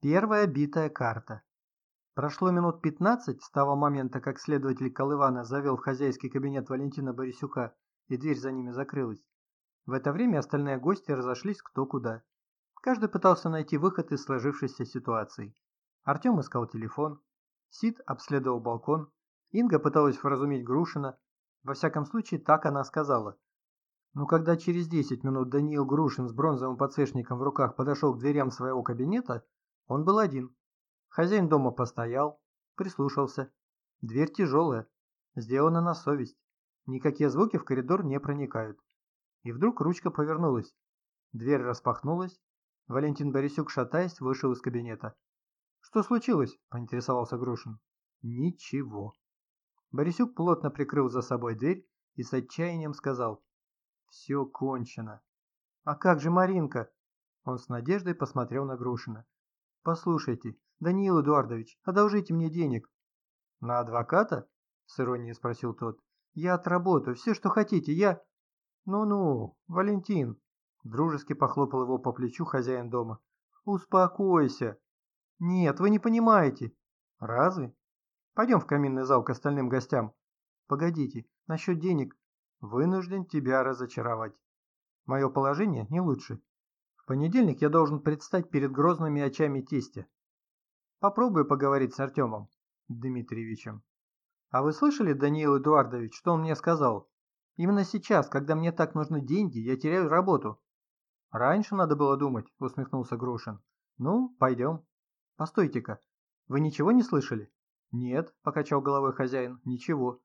Первая битая карта. Прошло минут 15 с того момента, как следователь Колывана завел в хозяйский кабинет Валентина Борисюка, и дверь за ними закрылась. В это время остальные гости разошлись кто куда. Каждый пытался найти выход из сложившейся ситуации. Артем искал телефон, Сид обследовал балкон, Инга пыталась вразумить Грушина. Во всяком случае, так она сказала. Но когда через 10 минут Даниил Грушин с бронзовым подсвечником в руках подошел к дверям своего кабинета, он был один. Хозяин дома постоял, прислушался. Дверь тяжелая, сделана на совесть. Никакие звуки в коридор не проникают. И вдруг ручка повернулась. Дверь распахнулась. Валентин Борисюк, шатаясь, вышел из кабинета. «Что случилось?» – поинтересовался Грушин. «Ничего». Борисюк плотно прикрыл за собой дверь и с отчаянием сказал. «Все кончено». «А как же Маринка?» Он с надеждой посмотрел на Грушина. «Послушайте, Даниил Эдуардович, одолжите мне денег». «На адвоката?» – с иронией спросил тот. «Я отработаю, все, что хотите, я...» «Ну-ну, Валентин!» – дружески похлопал его по плечу хозяин дома. «Успокойся!» «Нет, вы не понимаете!» «Разве?» «Пойдем в каминный зал к остальным гостям». «Погодите, насчет денег...» «Вынужден тебя разочаровать. Мое положение не лучше понедельник я должен предстать перед грозными очами тестя. Попробую поговорить с Артемом Дмитриевичем. А вы слышали, Даниил Эдуардович, что он мне сказал? Именно сейчас, когда мне так нужны деньги, я теряю работу. Раньше надо было думать, усмехнулся Грушин. Ну, пойдем. Постойте-ка, вы ничего не слышали? Нет, покачал головой хозяин, ничего.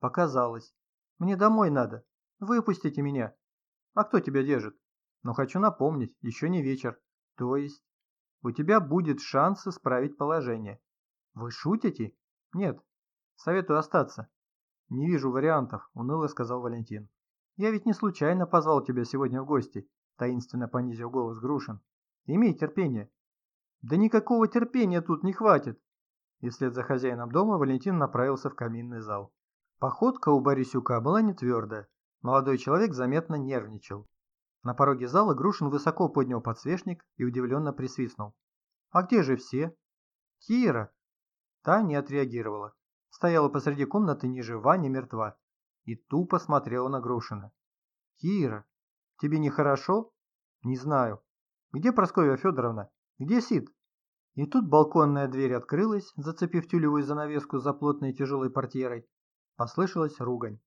Показалось. Мне домой надо. Выпустите меня. А кто тебя держит? Но хочу напомнить, еще не вечер. То есть, у тебя будет шанс исправить положение. Вы шутите? Нет. Советую остаться. Не вижу вариантов, уныло сказал Валентин. Я ведь не случайно позвал тебя сегодня в гости, таинственно понизил голос Грушин. Имей терпение. Да никакого терпения тут не хватит. И вслед за хозяином дома Валентин направился в каминный зал. Походка у Борисюка была не твердая. Молодой человек заметно нервничал. На пороге зала Грушин высоко поднял подсвечник и удивленно присвистнул. «А где же все?» «Кира!» Та не отреагировала. Стояла посреди комнаты ни жива, ни мертва. И тупо смотрела на Грушина. «Кира, тебе нехорошо?» «Не знаю. Где Прасковья Федоровна? Где Сид?» И тут балконная дверь открылась, зацепив тюлевую занавеску за плотной тяжелой портьерой. Послышалась ругань.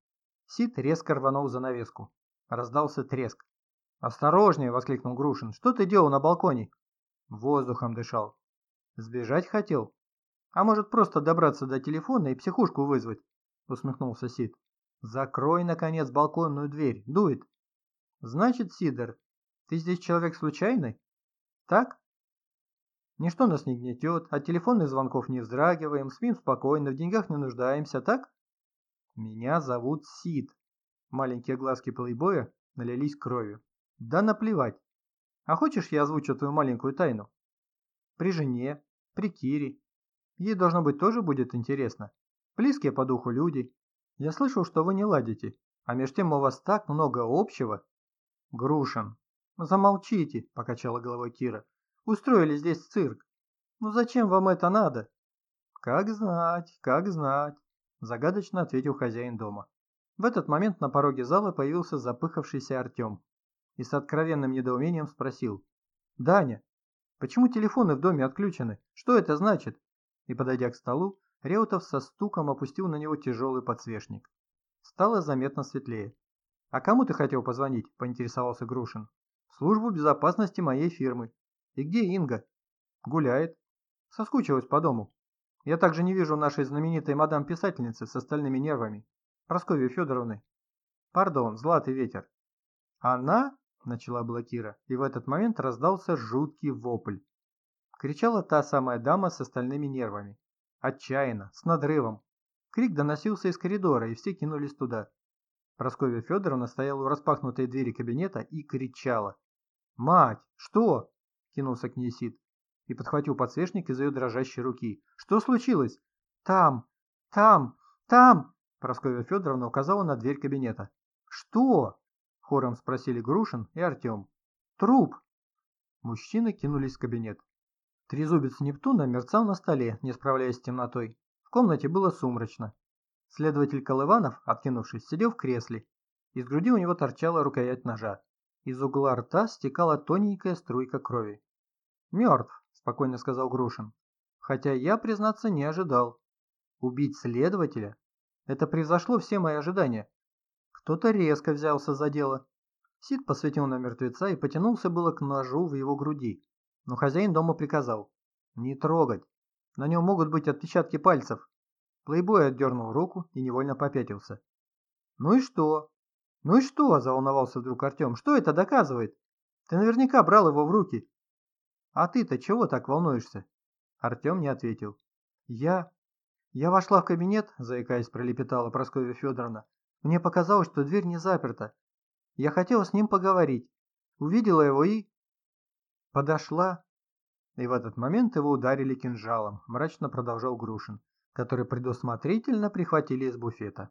Сид резко рванул занавеску. Раздался треск. «Осторожнее!» — воскликнул Грушин. «Что ты делал на балконе?» Воздухом дышал. «Сбежать хотел? А может, просто добраться до телефона и психушку вызвать?» — усмехнулся Сид. «Закрой, наконец, балконную дверь. Дует!» «Значит, Сидор, ты здесь человек случайный? Так?» Ничто нас не гнетет, от телефонных звонков не вздрагиваем, спим спокойно, в деньгах не нуждаемся, так? Меня зовут Сид. Маленькие глазки плейбоя налились кровью. Да наплевать. А хочешь, я озвучу твою маленькую тайну? При жене, при Кире. Ей, должно быть, тоже будет интересно. Близкие по духу люди. Я слышал, что вы не ладите, а между тем у вас так много общего. Грушин. Замолчите, покачала головой Кира. Устроили здесь цирк. Ну зачем вам это надо? Как знать, как знать, загадочно ответил хозяин дома. В этот момент на пороге зала появился запыхавшийся Артем и с откровенным недоумением спросил. «Даня, почему телефоны в доме отключены? Что это значит?» И, подойдя к столу, Реутов со стуком опустил на него тяжелый подсвечник. Стало заметно светлее. «А кому ты хотел позвонить?» – поинтересовался Грушин. «В службу безопасности моей фирмы. И где Инга?» «Гуляет. Соскучилась по дому. Я также не вижу нашей знаменитой мадам-писательницы с остальными нервами. Прасковьи Федоровны. Пардон, златый ветер. Она начала была Кира, и в этот момент раздался жуткий вопль. Кричала та самая дама с остальными нервами. Отчаянно, с надрывом. Крик доносился из коридора, и все кинулись туда. Прасковья Федоровна стояла у распахнутой двери кабинета и кричала. «Мать, что?» – кинулся к ней Сид и подхватил подсвечник из ее дрожащей руки. «Что случилось?» «Там! Там! Там!» Прасковья Федоровна указала на дверь кабинета. «Что?» Хором спросили Грушин и Артем. «Труп!» Мужчины кинулись в кабинет. Трезубец Нептуна мерцал на столе, не справляясь с темнотой. В комнате было сумрачно. Следователь Колыванов, откинувшись, сидел в кресле. Из груди у него торчала рукоять ножа. Из угла рта стекала тоненькая струйка крови. «Мертв», – спокойно сказал Грушин. «Хотя я, признаться, не ожидал. Убить следователя? Это превзошло все мои ожидания. Кто-то резко взялся за дело. Сид посветил на мертвеца и потянулся было к ножу в его груди. Но хозяин дома приказал. «Не трогать. На нем могут быть отпечатки пальцев». Плейбой отдернул руку и невольно попятился. «Ну и что?» «Ну и что?» – заволновался вдруг Артем. «Что это доказывает? Ты наверняка брал его в руки». «А ты-то чего так волнуешься?» Артем не ответил. «Я... Я вошла в кабинет, заикаясь, пролепетала Прасковья Федоровна. Мне показалось, что дверь не заперта. Я хотела с ним поговорить. Увидела его и... Подошла. И в этот момент его ударили кинжалом, мрачно продолжал Грушин, который предусмотрительно прихватили из буфета.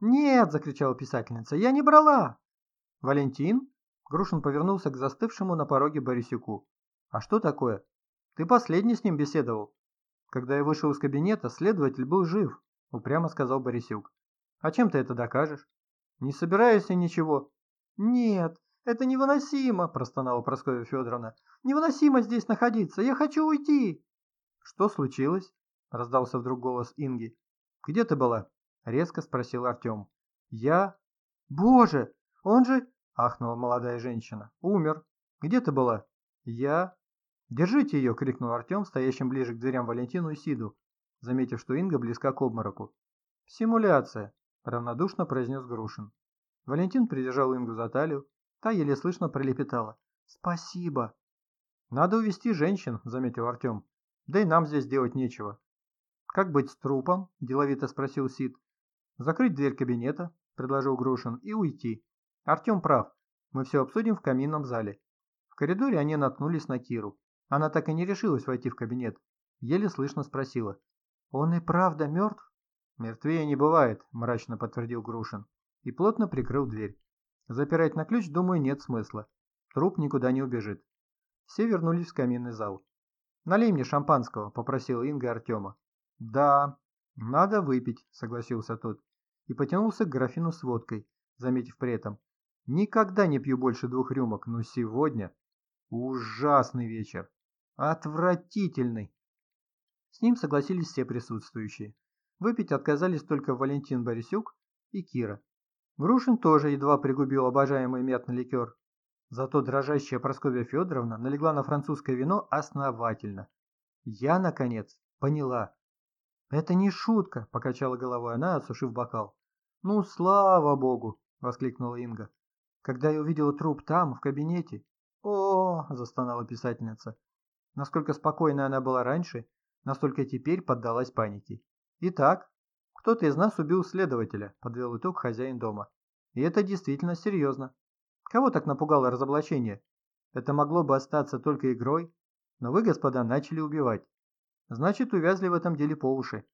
«Нет!» – закричала писательница. «Я не брала!» «Валентин?» Грушин повернулся к застывшему на пороге Борисюку. «А что такое? Ты последний с ним беседовал?» «Когда я вышел из кабинета, следователь был жив», – упрямо сказал Борисюк. «А чем ты это докажешь?» «Не собираюсь я ничего». «Нет, это невыносимо!» – простонала Прасковья Федоровна. «Невыносимо здесь находиться! Я хочу уйти!» «Что случилось?» – раздался вдруг голос Инги. «Где ты была?» — резко спросил Артем. «Я? Боже, он же...» — ахнула молодая женщина. «Умер. Где ты была?» «Я...» «Держите ее!» — крикнул Артем, стоящим ближе к дверям Валентину и Сиду, заметив, что Инга близка к обмороку. «Симуляция!» — равнодушно произнес Грушин. Валентин придержал Ингу за талию, та еле слышно пролепетала. «Спасибо!» «Надо увести женщин», — заметил Артем. «Да и нам здесь делать нечего». «Как быть с трупом?» – деловито спросил Сид. «Закрыть дверь кабинета», – предложил Грушин, – «и уйти. Артем прав. Мы все обсудим в каминном зале». В коридоре они наткнулись на Киру. Она так и не решилась войти в кабинет. Еле слышно спросила. «Он и правда мертв?» «Мертвее не бывает», – мрачно подтвердил Грушин. И плотно прикрыл дверь. Запирать на ключ, думаю, нет смысла. Труп никуда не убежит. Все вернулись в каминный зал. «Налей мне шампанского», – попросила Инга Артема. «Да, надо выпить», — согласился тот и потянулся к графину с водкой, заметив при этом. «Никогда не пью больше двух рюмок, но сегодня ужасный вечер. Отвратительный!» С ним согласились все присутствующие. Выпить отказались только Валентин Борисюк и Кира. Грушин тоже едва пригубил обожаемый мятный ликер. Зато дрожащая Прасковья Федоровна налегла на французское вино основательно. Я, наконец, поняла, «Это не шутка», – покачала головой она, осушив бокал. «Ну, слава богу!» – воскликнула Инга. «Когда я увидела труп там, в кабинете...» «О!» – застонала писательница. Насколько спокойной она была раньше, настолько теперь поддалась панике. «Итак, кто-то из нас убил следователя», – подвел итог хозяин дома. «И это действительно серьезно. Кого так напугало разоблачение? Это могло бы остаться только игрой, но вы, господа, начали убивать. Значит, увязли в этом деле по уши.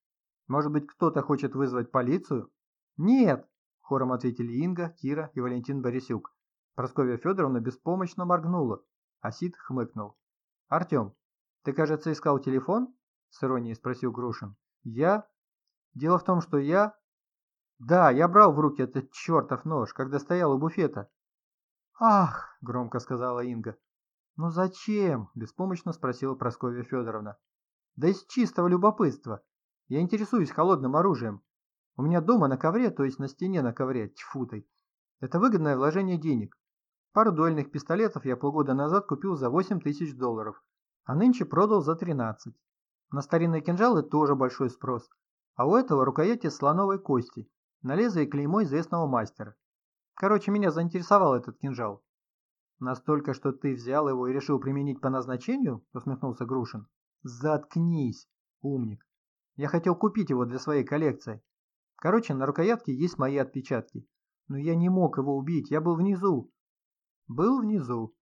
Может быть, кто-то хочет вызвать полицию? Нет, хором ответили Инга, Кира и Валентин Борисюк. Прасковья Федоровна беспомощно моргнула, а Сид хмыкнул. «Артем, ты, кажется, искал телефон?» С иронией спросил Грушин. «Я? Дело в том, что я...» «Да, я брал в руки этот чертов нож, когда стоял у буфета». «Ах!» – громко сказала Инга. «Ну зачем?» – беспомощно спросила Прасковья Федоровна. Да из чистого любопытства. Я интересуюсь холодным оружием. У меня дома на ковре, то есть на стене на ковре, тьфутой. Это выгодное вложение денег. Пару дуэльных пистолетов я полгода назад купил за 8 тысяч долларов, а нынче продал за 13. На старинные кинжалы тоже большой спрос. А у этого рукояти слоновой кости, на лезвие клеймо известного мастера. Короче, меня заинтересовал этот кинжал. Настолько, что ты взял его и решил применить по назначению, усмехнулся Грушин. Заткнись, умник. Я хотел купить его для своей коллекции. Короче, на рукоятке есть мои отпечатки. Но я не мог его убить, я был внизу. Был внизу.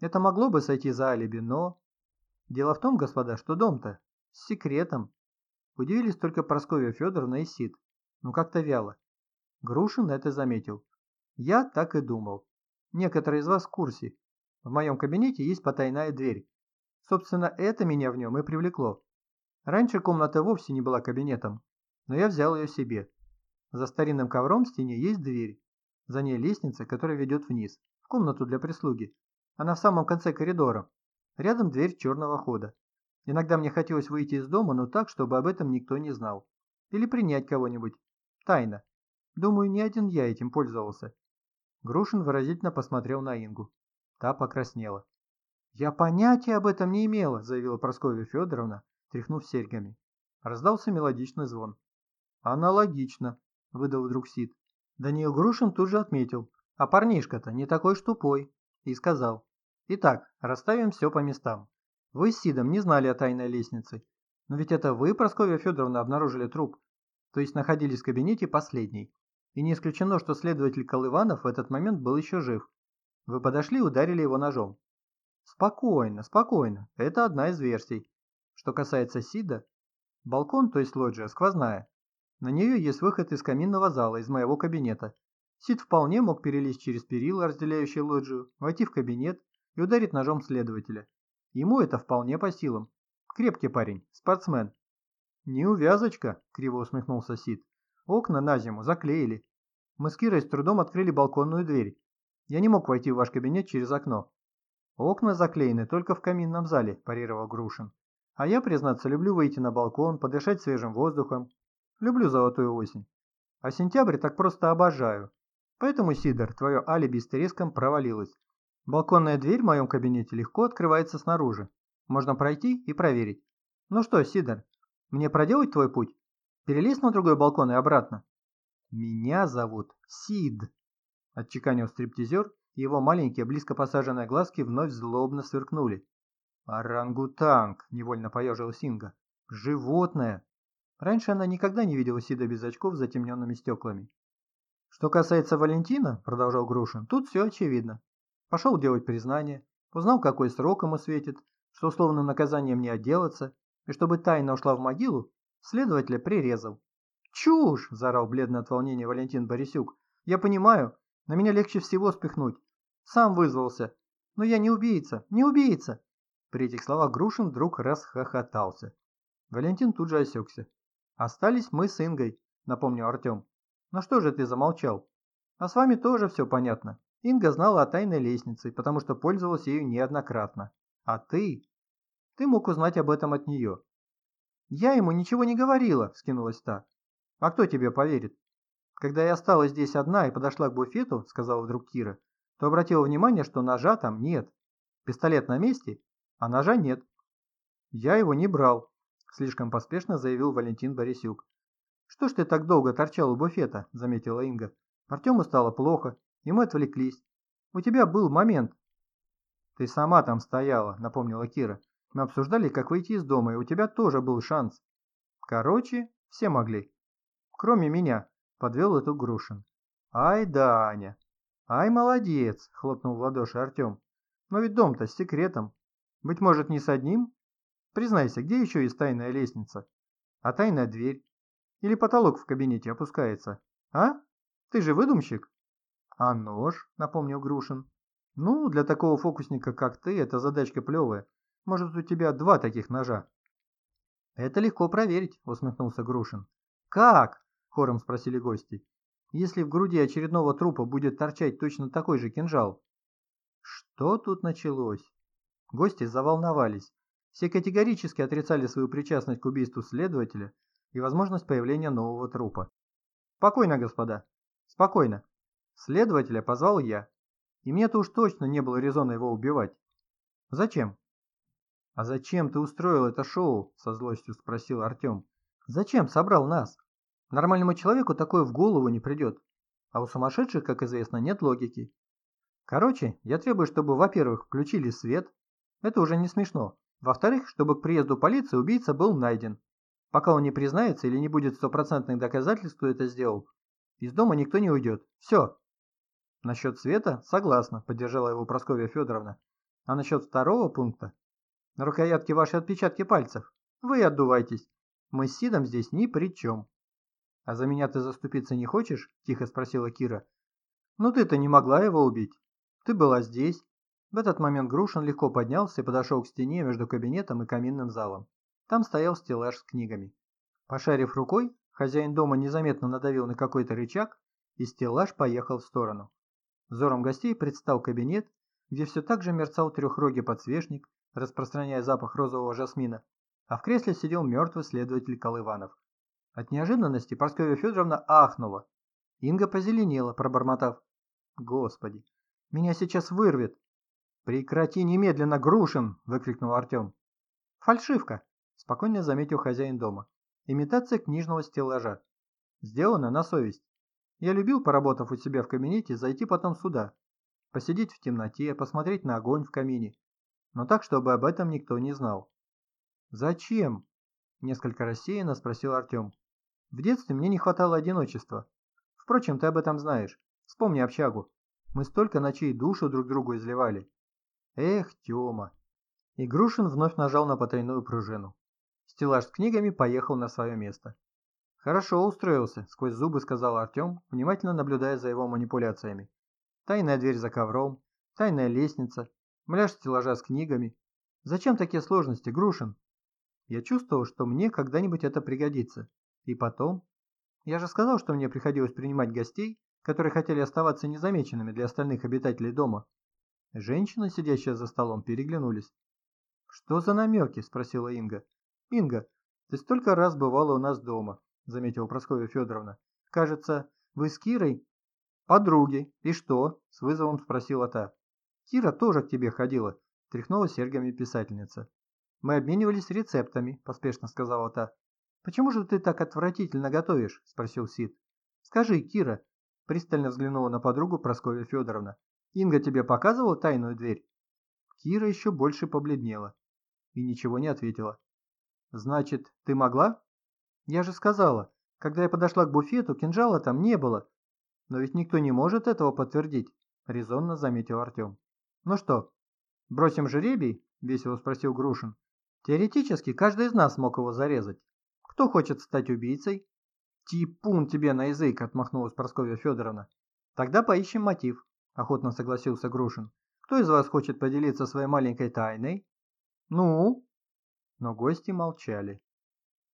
Это могло бы сойти за алиби, но... Дело в том, господа, что дом-то с секретом. Удивились только Прасковья Федоровна и Сид. Ну как-то вяло. Грушин это заметил. Я так и думал. Некоторые из вас в курсе. В моем кабинете есть потайная дверь. Собственно, это меня в нем и привлекло. Раньше комната вовсе не была кабинетом, но я взял ее себе. За старинным ковром в стене есть дверь. За ней лестница, которая ведет вниз, в комнату для прислуги. Она в самом конце коридора. Рядом дверь черного хода. Иногда мне хотелось выйти из дома, но так, чтобы об этом никто не знал. Или принять кого-нибудь. Тайно. Думаю, не один я этим пользовался. Грушин выразительно посмотрел на Ингу. Та покраснела. «Я понятия об этом не имела», – заявила Прасковья Федоровна, тряхнув серьгами. Раздался мелодичный звон. «Аналогично», – выдал вдруг Сид. Даниил Грушин тут же отметил. «А парнишка-то не такой ж тупой», и сказал. «Итак, расставим все по местам. Вы с Сидом не знали о тайной лестнице. Но ведь это вы, Прасковья Федоровна, обнаружили труп. То есть находились в кабинете последней. И не исключено, что следователь Колыванов в этот момент был еще жив. Вы подошли и ударили его ножом. Спокойно, спокойно. Это одна из версий. Что касается Сида, балкон, то есть лоджия, сквозная. На нее есть выход из каминного зала, из моего кабинета. Сид вполне мог перелезть через перила, разделяющие лоджию, войти в кабинет и ударить ножом следователя. Ему это вполне по силам. Крепкий парень, спортсмен. «Неувязочка», — криво усмехнулся Сид. «Окна на зиму заклеили. Мы с Кирой с трудом открыли балконную дверь. Я не мог войти в ваш кабинет через окно». «Окна заклеены только в каминном зале», – парировал Грушин. «А я, признаться, люблю выйти на балкон, подышать свежим воздухом. Люблю золотую осень. А сентябрь так просто обожаю. Поэтому, Сидор, твое алиби с треском провалилось. Балконная дверь в моем кабинете легко открывается снаружи. Можно пройти и проверить. Ну что, Сидор, мне проделать твой путь? Перелезть на другой балкон и обратно? Меня зовут Сид, отчеканил стриптизер, и его маленькие, близко посаженные глазки вновь злобно сверкнули. «Орангутанг!» – невольно поежил Синга. «Животное!» Раньше она никогда не видела Сида без очков с затемненными стеклами. «Что касается Валентина», – продолжал Грушин, – «тут все очевидно. Пошел делать признание, узнал, какой срок ему светит, что условным наказанием не отделаться, и чтобы тайна ушла в могилу, следователя прирезал. «Чушь!» – заорал бледно от волнения Валентин Борисюк. «Я понимаю, на меня легче всего спихнуть. Сам вызвался. Но я не убийца, не убийца!» При этих словах Грушин вдруг расхохотался. Валентин тут же осекся. «Остались мы с Ингой», – напомнил Артем. «Ну что же ты замолчал? А с вами тоже все понятно. Инга знала о тайной лестнице, потому что пользовалась ею неоднократно. А ты? Ты мог узнать об этом от нее. Я ему ничего не говорила, скинулась та. А кто тебе поверит? Когда я осталась здесь одна и подошла к буфету, сказала вдруг Кира, то обратила внимание, что ножа там нет. Пистолет на месте, а ножа нет. Я его не брал, слишком поспешно заявил Валентин Борисюк. Что ж ты так долго торчал у буфета, заметила Инга. Артему стало плохо, и мы отвлеклись. У тебя был момент. Ты сама там стояла, напомнила Кира. Мы обсуждали, как выйти из дома, и у тебя тоже был шанс. Короче, все могли. Кроме меня, подвел эту Грушин. Ай да, Аня. Ай, молодец, хлопнул в ладоши Артем. Но ведь дом-то с секретом. Быть может, не с одним? Признайся, где еще есть тайная лестница? А тайная дверь? Или потолок в кабинете опускается? А? Ты же выдумщик? «А нож?» – напомнил Грушин. «Ну, для такого фокусника, как ты, эта задачка плевая. Может, у тебя два таких ножа?» «Это легко проверить», – усмехнулся Грушин. «Как?» – хором спросили гости. «Если в груди очередного трупа будет торчать точно такой же кинжал?» Что тут началось? Гости заволновались. Все категорически отрицали свою причастность к убийству следователя и возможность появления нового трупа. «Спокойно, господа, спокойно. Следователя позвал я, и мне-то уж точно не было резона его убивать. Зачем? А зачем ты устроил это шоу? Со злостью спросил Артем. Зачем собрал нас? Нормальному человеку такое в голову не придет. А у сумасшедших, как известно, нет логики. Короче, я требую, чтобы, во-первых, включили свет. Это уже не смешно. Во-вторых, чтобы к приезду полиции убийца был найден. Пока он не признается или не будет стопроцентных доказательств, что это сделал, из дома никто не уйдет. Все, Насчет света согласна, поддержала его Прасковья Федоровна. А насчет второго пункта? На рукоятке ваши отпечатки пальцев. Вы отдувайтесь. Мы с Сидом здесь ни при чем. А за меня ты заступиться не хочешь? Тихо спросила Кира. Ну ты-то не могла его убить. Ты была здесь. В этот момент Грушин легко поднялся и подошел к стене между кабинетом и каминным залом. Там стоял стеллаж с книгами. Пошарив рукой, хозяин дома незаметно надавил на какой-то рычаг, и стеллаж поехал в сторону. Взором гостей предстал кабинет, где все так же мерцал трехрогий подсвечник, распространяя запах розового жасмина, а в кресле сидел мертвый следователь Колыванов. От неожиданности Парсковья Федоровна ахнула. Инга позеленела, пробормотав. «Господи, меня сейчас вырвет!» «Прекрати немедленно, Грушин!» – выкрикнул Артем. «Фальшивка!» – спокойно заметил хозяин дома. «Имитация книжного стеллажа. Сделано на совесть. Я любил, поработав у себя в кабинете, зайти потом сюда. Посидеть в темноте, посмотреть на огонь в камине. Но так, чтобы об этом никто не знал. «Зачем?» – несколько рассеянно спросил Артем. «В детстве мне не хватало одиночества. Впрочем, ты об этом знаешь. Вспомни общагу. Мы столько ночей душу друг другу изливали. Эх, Тёма. И Грушин вновь нажал на потайную пружину. Стеллаж с книгами поехал на свое место. «Хорошо устроился», – сквозь зубы сказал Артем, внимательно наблюдая за его манипуляциями. «Тайная дверь за ковром, тайная лестница, мляж стеллажа с книгами. Зачем такие сложности, Грушин?» Я чувствовал, что мне когда-нибудь это пригодится. И потом... Я же сказал, что мне приходилось принимать гостей, которые хотели оставаться незамеченными для остальных обитателей дома. Женщины, сидящие за столом, переглянулись. «Что за намеки?» – спросила Инга. «Инга, ты столько раз бывала у нас дома», – заметила Прасковья Федоровна. «Кажется, вы с Кирой?» «Подруги. И что?» – с вызовом спросила та. «Кира тоже к тебе ходила», – тряхнула серьгами писательница. «Мы обменивались рецептами», – поспешно сказала та. «Почему же ты так отвратительно готовишь?» – спросил Сид. «Скажи, Кира», – пристально взглянула на подругу Прасковья Федоровна. Инга тебе показывала тайную дверь?» Кира еще больше побледнела и ничего не ответила. «Значит, ты могла?» «Я же сказала, когда я подошла к буфету, кинжала там не было. Но ведь никто не может этого подтвердить», – резонно заметил Артем. «Ну что, бросим жеребий?» – весело спросил Грушин. «Теоретически каждый из нас мог его зарезать. Кто хочет стать убийцей?» «Типун тебе на язык!» – отмахнулась Прасковья Федоровна. «Тогда поищем мотив. – охотно согласился Грушин. «Кто из вас хочет поделиться своей маленькой тайной?» «Ну?» Но гости молчали.